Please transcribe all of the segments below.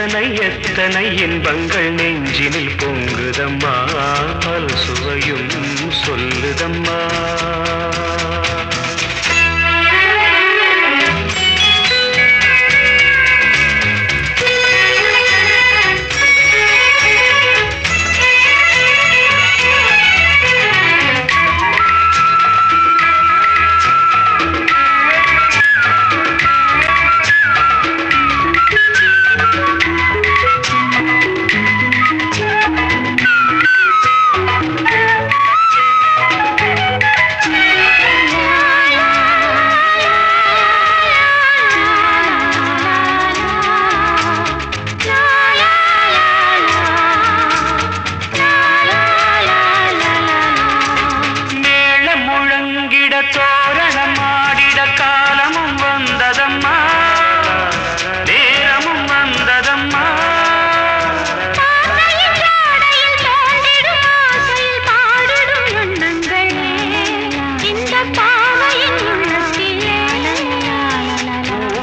எத்தனை எத்தனை இன்பங்கள் நெஞ்சினில் பொங்குதம்மா? பல் சுவையும் சொல்லுதம்மா?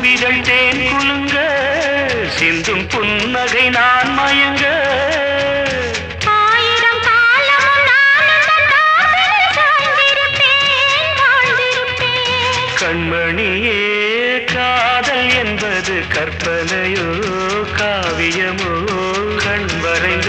பூவிதழ் தேன் குலுங்க சிந்தும் புன்னகை நான் மயங்க. கண்மணியே காதல் என்பது கற்பனையோ காவியமோ கண் வரைந்த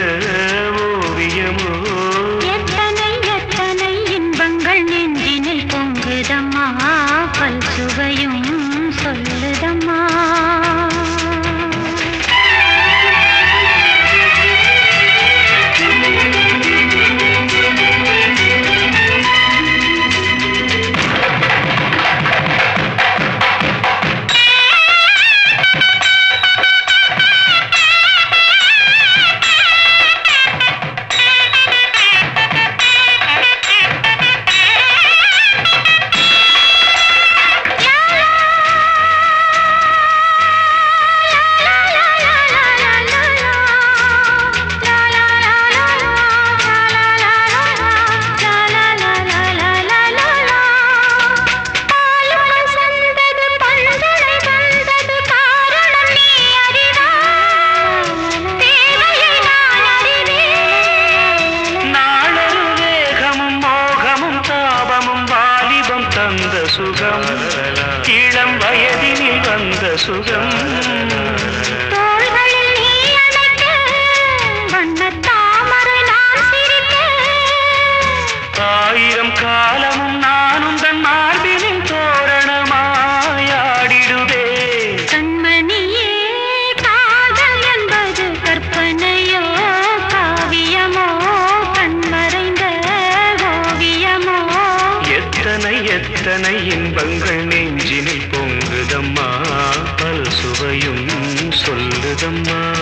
வயதினில் வந்த சுகம் எத்தனை இன்பங்கள் நெஞ்சினில் பொங்குதம்மா? பல் சுவையும் சொல்லுதம்மா?